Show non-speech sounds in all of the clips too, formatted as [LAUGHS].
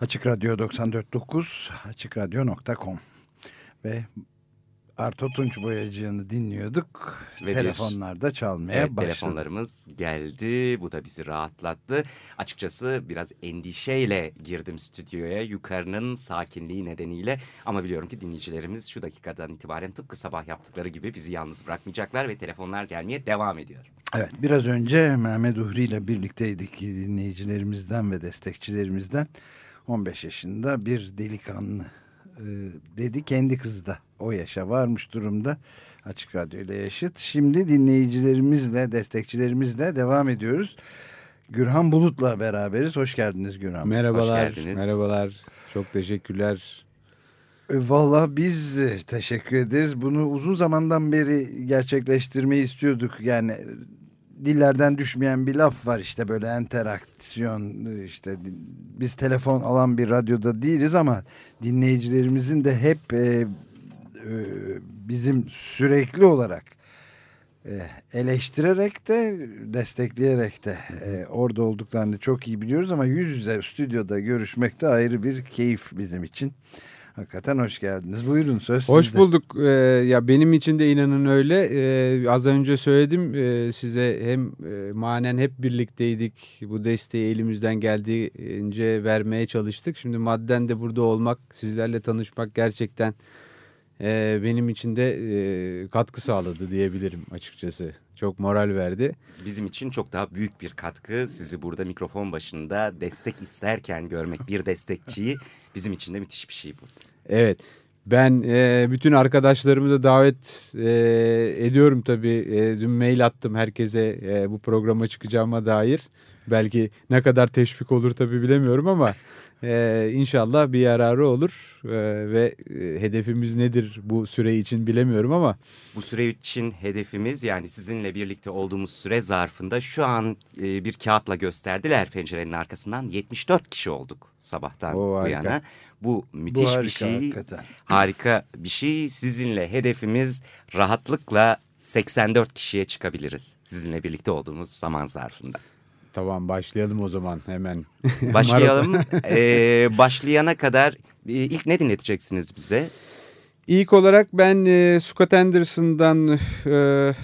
Açık Radyo 94.9 AçıkRadyo.com ve Arto Tunç Boyacı'nı dinliyorduk. Ve Telefonlarda çalmaya evet, başladı. Telefonlarımız geldi. Bu da bizi rahatlattı. Açıkçası biraz endişeyle girdim stüdyoya. Yukarının sakinliği nedeniyle. Ama biliyorum ki dinleyicilerimiz şu dakikadan itibaren tıpkı sabah yaptıkları gibi bizi yalnız bırakmayacaklar. Ve telefonlar gelmeye devam ediyor. Evet biraz önce Mehmet Uhri ile birlikteydik dinleyicilerimizden ve destekçilerimizden. 15 yaşında bir delikanlı e, dedi. Kendi kızı da o yaşa varmış durumda. Açık Radyo ile yaşıt. Şimdi dinleyicilerimizle, destekçilerimizle devam ediyoruz. Gürhan Bulut'la beraberiz. Hoş geldiniz Gürhan. Merhabalar. Hoş geldiniz. Merhabalar. Çok teşekkürler. E, Valla biz teşekkür ederiz. Bunu uzun zamandan beri gerçekleştirmeyi istiyorduk. Yani dillerden düşmeyen bir laf var işte böyle interaksiyon işte biz telefon alan bir radyoda değiliz ama dinleyicilerimizin de hep e, e, bizim sürekli olarak e, eleştirerek de destekleyerek de e, orada olduklarını çok iyi biliyoruz ama yüz yüze stüdyoda görüşmek de ayrı bir keyif bizim için. Hakikaten hoş geldiniz. Buyurun söz Hoş sizde. bulduk. Ee, ya benim için de inanın öyle. Ee, az önce söyledim e, size hem e, manen hep birlikteydik. Bu desteği elimizden geldiğince vermeye çalıştık. Şimdi madden de burada olmak, sizlerle tanışmak gerçekten e, benim için de e, katkı sağladı diyebilirim açıkçası. Çok moral verdi. Bizim için çok daha büyük bir katkı. Sizi burada mikrofon başında destek isterken görmek bir destekçiyi [LAUGHS] bizim için de müthiş bir şey bu. Evet. Ben e, bütün arkadaşlarımı da davet e, ediyorum tabii. E, dün mail attım herkese e, bu programa çıkacağıma dair. Belki ne kadar teşvik olur tabii bilemiyorum ama [LAUGHS] ee, inşallah bir yararı olur ee, ve e, hedefimiz nedir bu süre için bilemiyorum ama. Bu süre için hedefimiz yani sizinle birlikte olduğumuz süre zarfında şu an e, bir kağıtla gösterdiler pencerenin arkasından 74 kişi olduk sabahtan bu yana. Bu müthiş bu harika, bir şey. Hakikaten. [LAUGHS] Harika bir şey. Sizinle hedefimiz rahatlıkla 84 kişiye çıkabiliriz. Sizinle birlikte olduğumuz zaman zarfında. Tamam başlayalım o zaman hemen. [LAUGHS] Başlayalım. [LAUGHS] ee, başlayana kadar e, ilk ne dinleteceksiniz bize? İlk olarak ben e, Scott Anderson'dan e,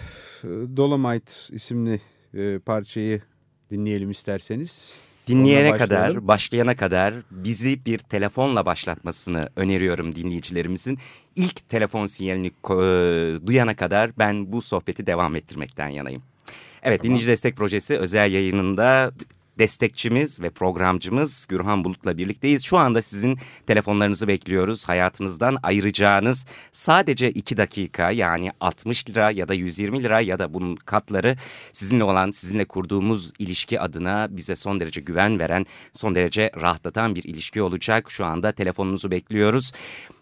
Dolomite isimli e, parçayı dinleyelim isterseniz. Dinleyene kadar, başlayana kadar bizi bir telefonla başlatmasını öneriyorum dinleyicilerimizin. İlk telefon sinyalini e, duyana kadar ben bu sohbeti devam ettirmekten yanayım. Evet tamam. Dinleyici Destek Projesi özel yayınında destekçimiz ve programcımız Gürhan Bulut'la birlikteyiz. Şu anda sizin telefonlarınızı bekliyoruz. Hayatınızdan ayıracağınız sadece 2 dakika yani 60 lira ya da 120 lira ya da bunun katları sizinle olan, sizinle kurduğumuz ilişki adına bize son derece güven veren, son derece rahatlatan bir ilişki olacak. Şu anda telefonunuzu bekliyoruz.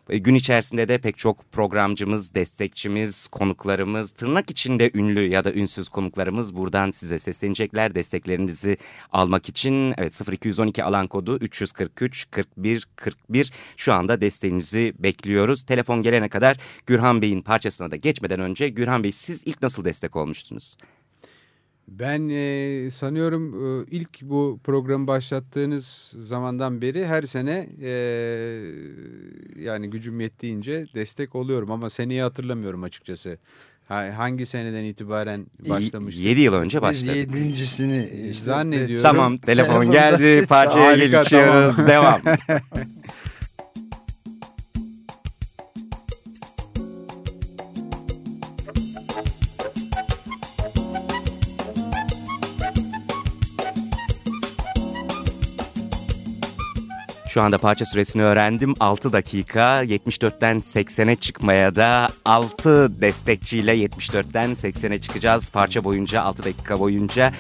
E, gün içerisinde de pek çok programcımız, destekçimiz, konuklarımız, tırnak içinde ünlü ya da ünsüz konuklarımız buradan size seslenecekler. Desteklerinizi almak için evet 0212 alan kodu 343 41 41 şu anda desteğinizi bekliyoruz. Telefon gelene kadar Gürhan Bey'in parçasına da geçmeden önce Gürhan Bey siz ilk nasıl destek olmuştunuz? Ben e, sanıyorum e, ilk bu programı başlattığınız zamandan beri her sene e, yani gücüm yettiğince destek oluyorum ama seneyi hatırlamıyorum açıkçası. Hangi seneden itibaren başlamıştık? 7 yıl önce başladık. Yedincisini zannediyorum. Tamam telefon geldi parçaya geçiyoruz tamam. devam. [LAUGHS] Şu anda parça süresini öğrendim. 6 dakika 74'ten 80'e çıkmaya da 6 destekçiyle 74'ten 80'e çıkacağız. Parça boyunca 6 dakika boyunca.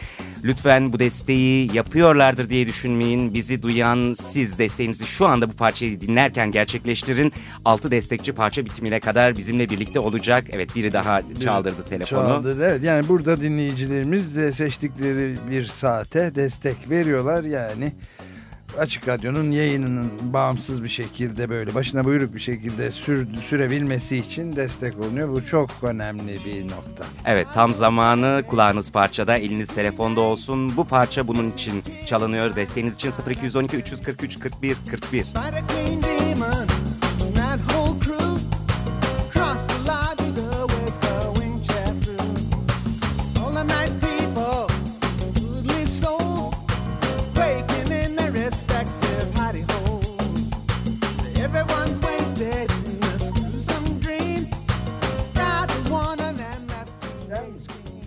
Lütfen bu desteği yapıyorlardır diye düşünmeyin. Bizi duyan siz desteğinizi şu anda bu parçayı dinlerken gerçekleştirin. 6 destekçi parça bitimine kadar bizimle birlikte olacak. Evet biri daha çaldırdı telefonu. Çaldırdı evet yani burada dinleyicilerimiz de seçtikleri bir saate destek veriyorlar yani Açık Radyo'nun yayınının bağımsız bir şekilde böyle başına buyruk bir şekilde sür, sürebilmesi için destek olunuyor. Bu çok önemli bir nokta. Evet tam zamanı kulağınız parçada eliniz telefonda olsun. Bu parça bunun için çalınıyor. Desteğiniz için 0212 343 41 41.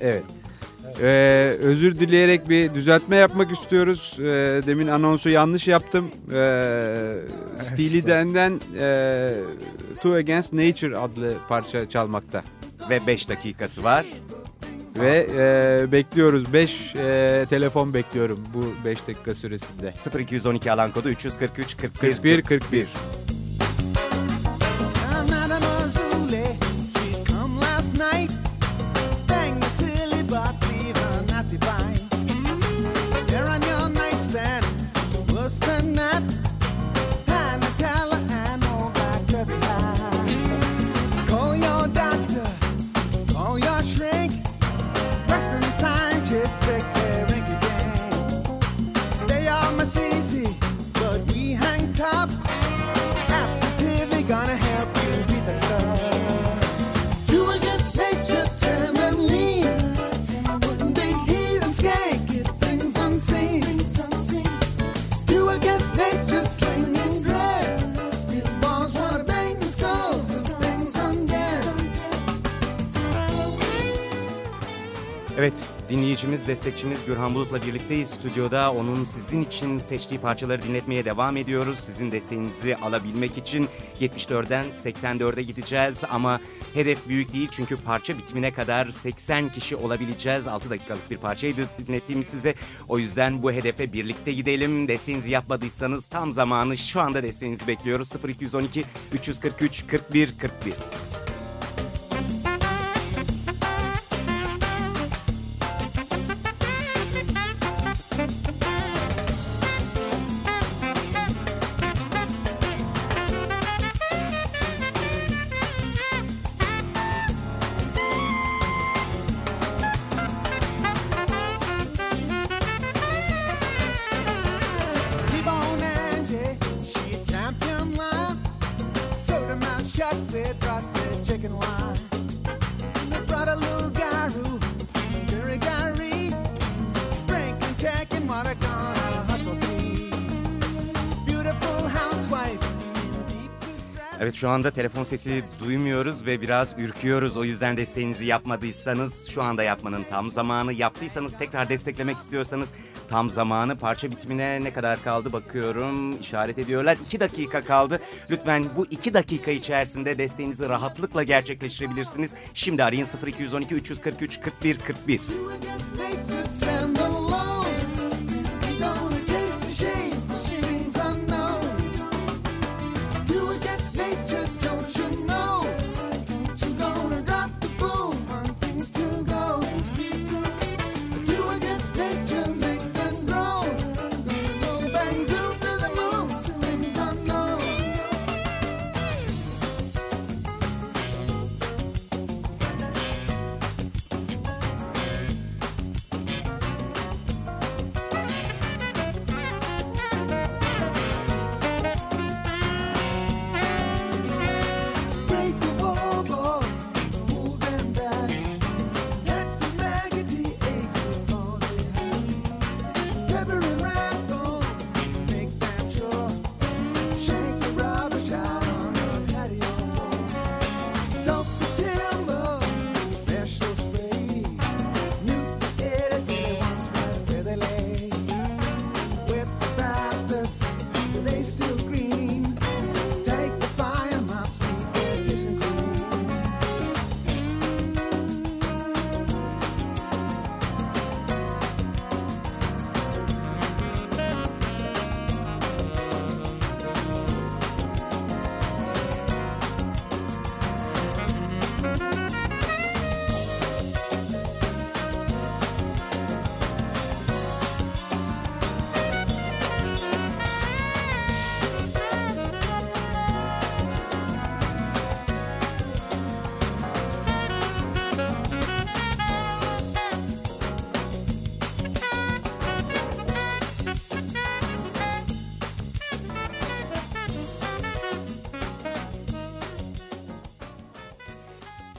Evet. Ee, özür dileyerek bir düzeltme yapmak istiyoruz. Ee, demin anonsu yanlış yaptım. Ee, Steely Dan'den e, Two Against Nature adlı parça çalmakta. Ve 5 dakikası var. Ve e, bekliyoruz. 5 e, telefon bekliyorum bu 5 dakika süresinde. 0212 alan kodu 343 41 41 41. dinleyicimiz, destekçimiz Gürhan Bulut'la birlikteyiz stüdyoda. Onun sizin için seçtiği parçaları dinletmeye devam ediyoruz. Sizin desteğinizi alabilmek için 74'den 84'e gideceğiz ama hedef büyük değil çünkü parça bitimine kadar 80 kişi olabileceğiz. 6 dakikalık bir parçaydı dinlettiğimiz size. O yüzden bu hedefe birlikte gidelim. Desteğinizi yapmadıysanız tam zamanı şu anda desteğinizi bekliyoruz. 0212 343 41 41. chocolate, frosted chicken wine. Evet şu anda telefon sesi duymuyoruz ve biraz ürküyoruz. O yüzden desteğinizi yapmadıysanız şu anda yapmanın tam zamanı. Yaptıysanız tekrar desteklemek istiyorsanız tam zamanı. Parça bitimine ne kadar kaldı bakıyorum. işaret ediyorlar. 2 dakika kaldı. Lütfen bu 2 dakika içerisinde desteğinizi rahatlıkla gerçekleştirebilirsiniz. Şimdi arayın 0212 343 41 41.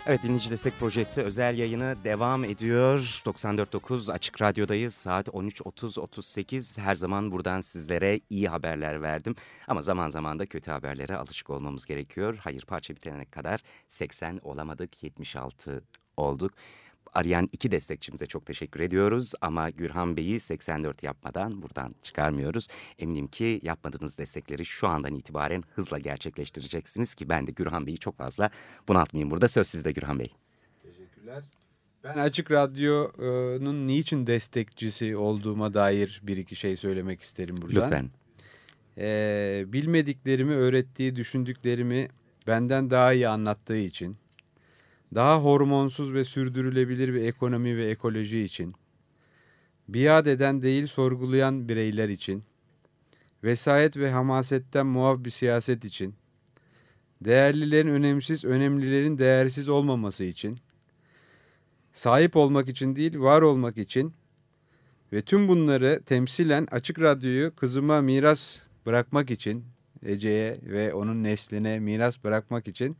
Evet dinleyici destek projesi özel yayını devam ediyor. 94.9 Açık Radyo'dayız. Saat 13.30-38 her zaman buradan sizlere iyi haberler verdim. Ama zaman zaman da kötü haberlere alışık olmamız gerekiyor. Hayır parça bitene kadar 80 olamadık 76 olduk. Arayan iki destekçimize çok teşekkür ediyoruz ama Gürhan Bey'i 84 yapmadan buradan çıkarmıyoruz. Eminim ki yapmadığınız destekleri şu andan itibaren hızla gerçekleştireceksiniz ki ben de Gürhan Bey'i çok fazla bunaltmayayım burada. Söz sizde Gürhan Bey. Teşekkürler. Ben Açık Radyo'nun niçin destekçisi olduğuma dair bir iki şey söylemek isterim buradan. Lütfen. Ee, bilmediklerimi, öğrettiği, düşündüklerimi benden daha iyi anlattığı için daha hormonsuz ve sürdürülebilir bir ekonomi ve ekoloji için, biat eden değil sorgulayan bireyler için, vesayet ve hamasetten muaf bir siyaset için, değerlilerin önemsiz, önemlilerin değersiz olmaması için, sahip olmak için değil, var olmak için ve tüm bunları temsilen Açık Radyo'yu kızıma miras bırakmak için, Ece'ye ve onun nesline miras bırakmak için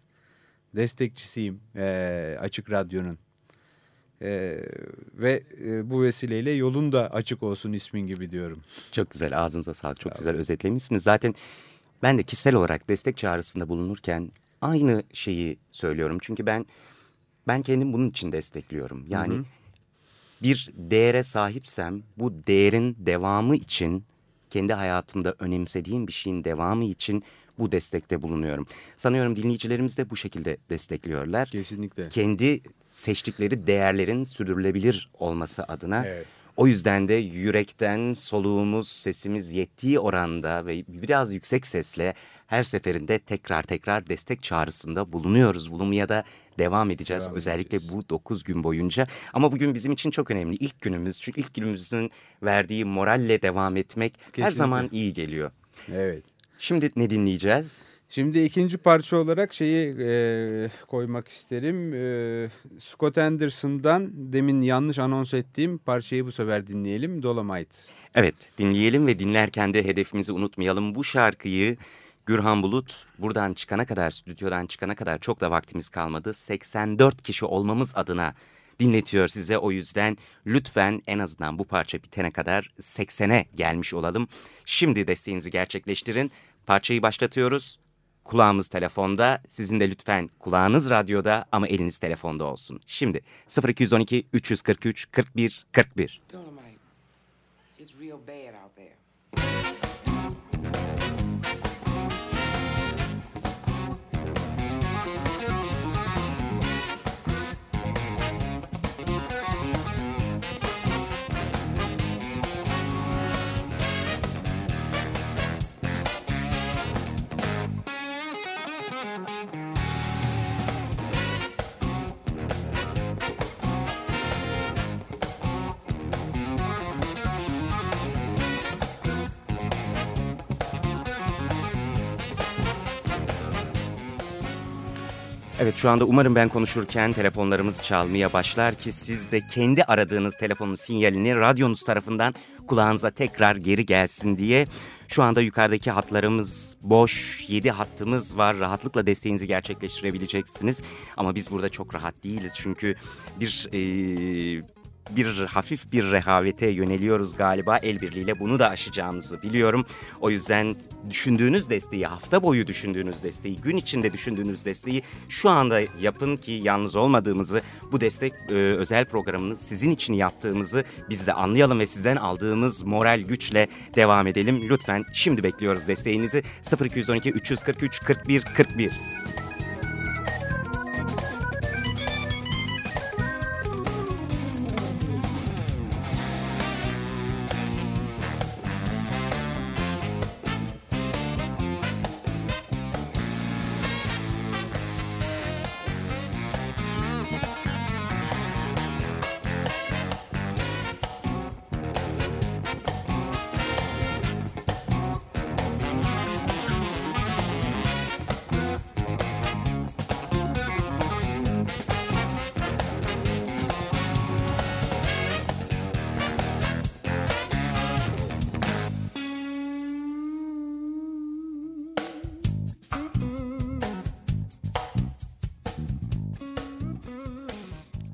destekçisiyim e, Açık Radyo'nun. E, ve e, bu vesileyle yolun da açık olsun ismin gibi diyorum. Çok güzel ağzınıza sağlık çok Sağ güzel özetlemişsiniz. Zaten ben de kişisel olarak destek çağrısında bulunurken aynı şeyi söylüyorum. Çünkü ben ben kendim bunun için destekliyorum. Yani hı hı. bir değere sahipsem bu değerin devamı için kendi hayatımda önemsediğim bir şeyin devamı için bu destekte bulunuyorum. Sanıyorum dinleyicilerimiz de bu şekilde destekliyorlar. Kesinlikle. Kendi seçtikleri değerlerin sürdürülebilir olması adına. Evet. O yüzden de yürekten soluğumuz, sesimiz yettiği oranda ve biraz yüksek sesle her seferinde tekrar tekrar destek çağrısında bulunuyoruz. Bulunmaya da devam edeceğiz. Devam Özellikle edeceğiz. bu 9 gün boyunca. Ama bugün bizim için çok önemli. İlk günümüz. Çünkü ilk günümüzün verdiği moralle devam etmek Kesinlikle. her zaman iyi geliyor. Evet. Şimdi ne dinleyeceğiz? Şimdi ikinci parça olarak şeyi e, koymak isterim. E, Scott Anderson'dan demin yanlış anons ettiğim parçayı bu sefer dinleyelim. Dolomite. Evet dinleyelim ve dinlerken de hedefimizi unutmayalım. Bu şarkıyı Gürhan Bulut buradan çıkana kadar, stüdyodan çıkana kadar çok da vaktimiz kalmadı. 84 kişi olmamız adına dinletiyor size. O yüzden lütfen en azından bu parça bitene kadar 80'e gelmiş olalım. Şimdi desteğinizi gerçekleştirin. Parçayı başlatıyoruz. Kulağımız telefonda. Sizin de lütfen kulağınız radyoda ama eliniz telefonda olsun. Şimdi 0212 343 41 41. Dolomite. It's real bad Evet şu anda umarım ben konuşurken telefonlarımız çalmaya başlar ki siz de kendi aradığınız telefonun sinyalini radyonuz tarafından kulağınıza tekrar geri gelsin diye. Şu anda yukarıdaki hatlarımız boş, 7 hattımız var. Rahatlıkla desteğinizi gerçekleştirebileceksiniz. Ama biz burada çok rahat değiliz çünkü bir... Ee, bir hafif bir rehavete yöneliyoruz galiba. El birliğiyle bunu da aşacağımızı biliyorum. O yüzden düşündüğünüz desteği, hafta boyu düşündüğünüz desteği, gün içinde düşündüğünüz desteği şu anda yapın ki yalnız olmadığımızı, bu destek e, özel programını sizin için yaptığımızı biz de anlayalım ve sizden aldığımız moral güçle devam edelim. Lütfen şimdi bekliyoruz desteğinizi 0212 343 41 41.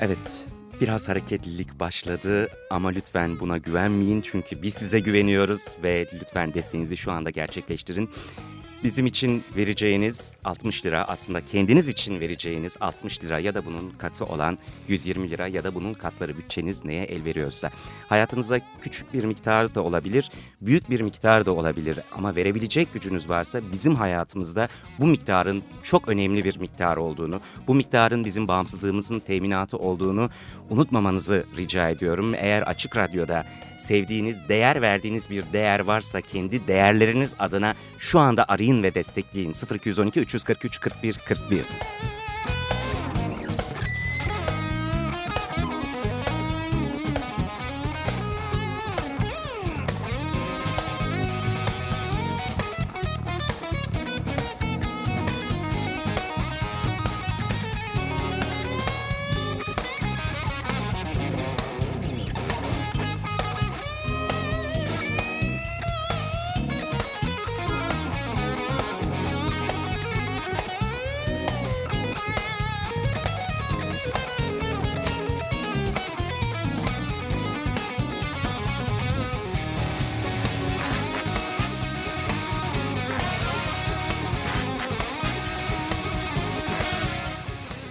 Evet, biraz hareketlilik başladı ama lütfen buna güvenmeyin çünkü biz size güveniyoruz ve lütfen desteğinizi şu anda gerçekleştirin. Bizim için vereceğiniz 60 lira aslında kendiniz için vereceğiniz 60 lira ya da bunun katı olan 120 lira ya da bunun katları bütçeniz neye el veriyorsa. Hayatınızda küçük bir miktar da olabilir, büyük bir miktar da olabilir ama verebilecek gücünüz varsa bizim hayatımızda bu miktarın çok önemli bir miktar olduğunu, bu miktarın bizim bağımsızlığımızın teminatı olduğunu unutmamanızı rica ediyorum. Eğer Açık Radyo'da sevdiğiniz, değer verdiğiniz bir değer varsa kendi değerleriniz adına şu anda arayın ve destekleyin. 0212 343 41 41.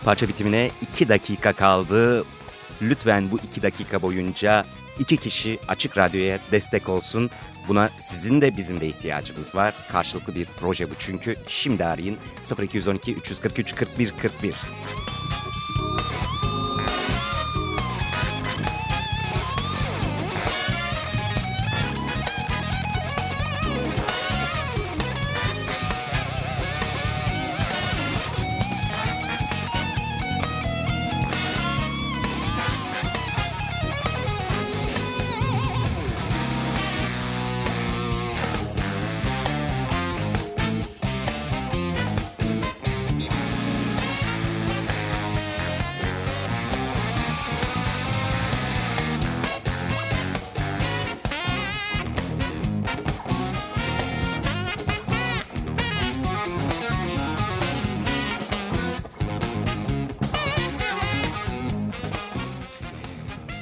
Parça bitimine 2 dakika kaldı. Lütfen bu 2 dakika boyunca iki kişi Açık Radyo'ya destek olsun. Buna sizin de bizim de ihtiyacımız var. Karşılıklı bir proje bu çünkü. Şimdi arayın 0212 343 41 41.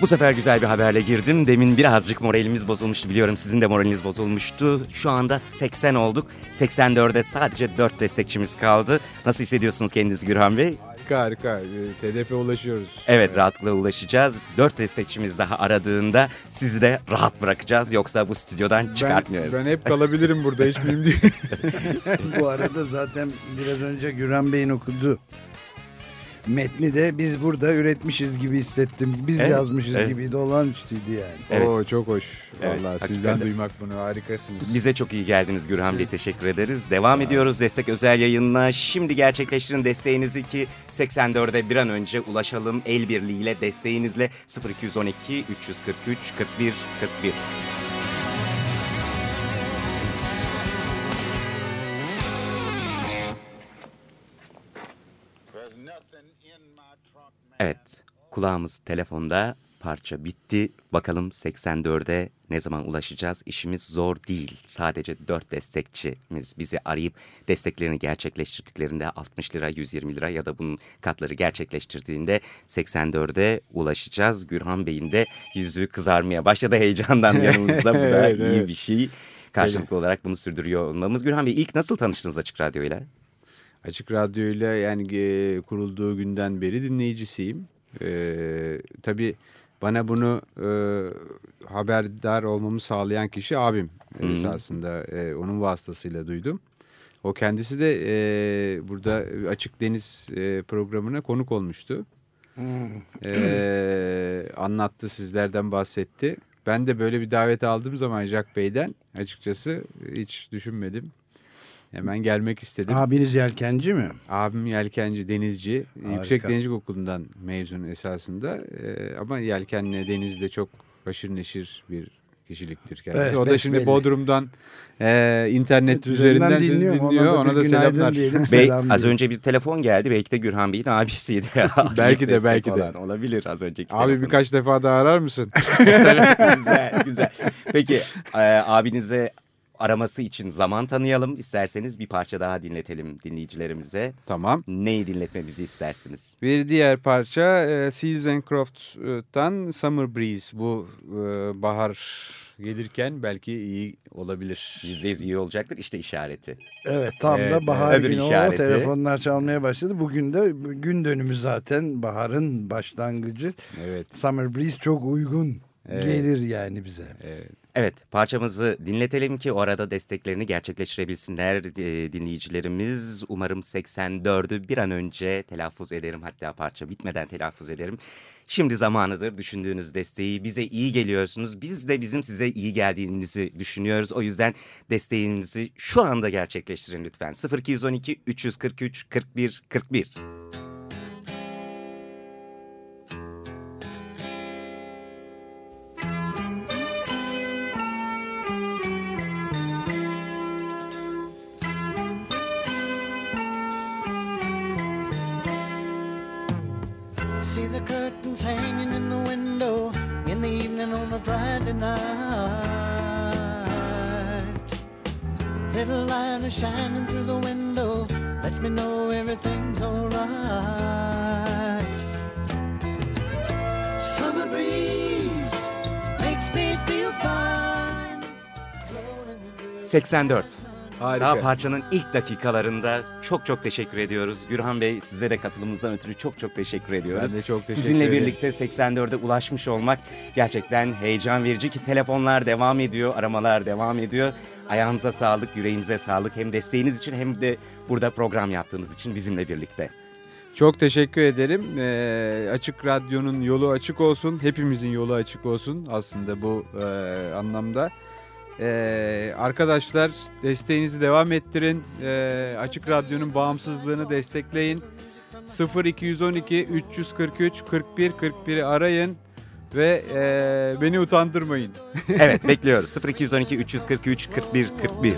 Bu sefer güzel bir haberle girdim. Demin birazcık moralimiz bozulmuştu. Biliyorum sizin de moraliniz bozulmuştu. Şu anda 80 olduk. 84'e sadece 4 destekçimiz kaldı. Nasıl hissediyorsunuz kendinizi Gürhan Bey? Harika harika. Ee, Hedefe ulaşıyoruz. Evet rahatlıkla ulaşacağız. 4 destekçimiz daha aradığında sizi de rahat bırakacağız. Yoksa bu stüdyodan çıkartmıyoruz. Ben, ben hep kalabilirim burada hiç mühim değil. [LAUGHS] Bu arada zaten biraz önce Güran Bey'in okudu metni de biz burada üretmişiz gibi hissettim. Biz Evet, yazmışız evet. gibi olağanüstüydü yani. Evet. Oo çok hoş. Evet, Vallahi hakikaten sizden de. duymak bunu harikasınız. Bize çok iyi geldiniz Gürhan Bey. Teşekkür ederiz. Devam ediyoruz destek özel yayınına. Şimdi gerçekleştirin desteğinizi ki 84'e bir an önce ulaşalım. El birliğiyle desteğinizle 0212 343 41 41. Evet, kulağımız telefonda, parça bitti. Bakalım 84'e ne zaman ulaşacağız? İşimiz zor değil. Sadece 4 destekçimiz bizi arayıp desteklerini gerçekleştirdiklerinde 60 lira, 120 lira ya da bunun katları gerçekleştirdiğinde 84'e ulaşacağız. Gürhan Bey'in de yüzü kızarmaya başladı heyecandan [LAUGHS] yanımızda. Bu da iyi bir şey. Karşılıklı olarak bunu sürdürüyor olmamız. Gürhan Bey ilk nasıl tanıştınız Açık Radyo ile? Açık Radyo ile yani e, kurulduğu günden beri dinleyicisiyim. E, tabii bana bunu e, haberdar olmamı sağlayan kişi abim Hı hı. esasında. E, onun vasıtasıyla duydum. O kendisi de e, burada Açık Deniz e, programına konuk olmuştu. E, anlattı, sizlerden bahsetti. Ben de böyle bir davet aldığım zaman Jack Bey'den açıkçası hiç düşünmedim. Hemen gelmek istedim. Abiniz yelkenci mi? Abim yelkenci, denizci. Harika. Yüksek Denizcilik Okulu'ndan mezun esasında. Ee, ama yelkenle denizde çok haşır neşir bir kişiliktir kendisi. Evet, o da şimdi besbelli. Bodrum'dan e, internet Evet, üzerinden, sizi dinliyorum. Ona dinliyor. da Ona da selamlar. diyelim. Bey Selam az önce bir telefon geldi. Belki de Gürhan Bey'in abisiydi. [LAUGHS] Belki de, belki de. Olabilir az önceki Abi telefon. birkaç defa daha arar mısın? [LAUGHS] güzel güzel. Peki e, abinize araması için zaman tanıyalım. İsterseniz bir parça daha dinletelim dinleyicilerimize. Tamam. Neyi dinletmemizi istersiniz? Bir diğer parça e, Seals and Croft'tan Summer Breeze. Bu e, bahar gelirken belki iyi olabilir. Yüzde yüz iyi olacaktır. İşte işareti. Evet tam Evet, da bahar öbür günü o işareti. telefonlar çalmaya başladı. Bugün de gün dönümü zaten baharın başlangıcı. Evet. Summer Breeze çok uygun Evet. gelir yani bize. evet. Evet parçamızı dinletelim ki orada desteklerini gerçekleştirebilsinler e, dinleyicilerimiz. Umarım 84'ü bir an önce telaffuz ederim hatta parça bitmeden telaffuz ederim. Şimdi zamanıdır düşündüğünüz desteği bize iyi geliyorsunuz. Biz de bizim size iyi geldiğinizi düşünüyoruz. O yüzden desteğinizi şu anda gerçekleştirin lütfen. 0212 343 41 41. Curtains hanging in the window in the evening on a Friday night. Little light is shining through the window, lets me know everything's alright. Summer breeze makes me feel fine. Blowing 84. Harika. Daha parçanın ilk dakikalarında çok çok teşekkür ediyoruz. Gürhan Bey size de katılımınızdan ötürü çok çok teşekkür ediyoruz. Ben de çok teşekkür Sizinle ederim. birlikte 84'e ulaşmış olmak gerçekten heyecan verici ki telefonlar devam ediyor, aramalar devam ediyor. Ayağınıza sağlık, yüreğinize sağlık. Hem desteğiniz için hem de burada program yaptığınız için bizimle birlikte. Çok teşekkür ederim. Ee, açık Radyo'nun yolu açık olsun. Hepimizin yolu açık olsun aslında bu e, anlamda. Ee, arkadaşlar desteğinizi devam ettirin. Ee, açık Radyo'nun bağımsızlığını destekleyin. 0212 343 41 41'i arayın ve e, beni utandırmayın. Evet bekliyoruz. 0212 343 41 41.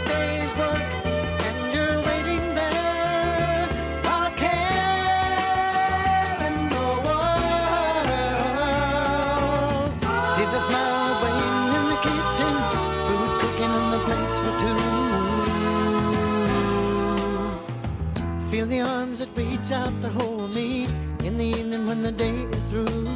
to hold me in the evening when the day is through.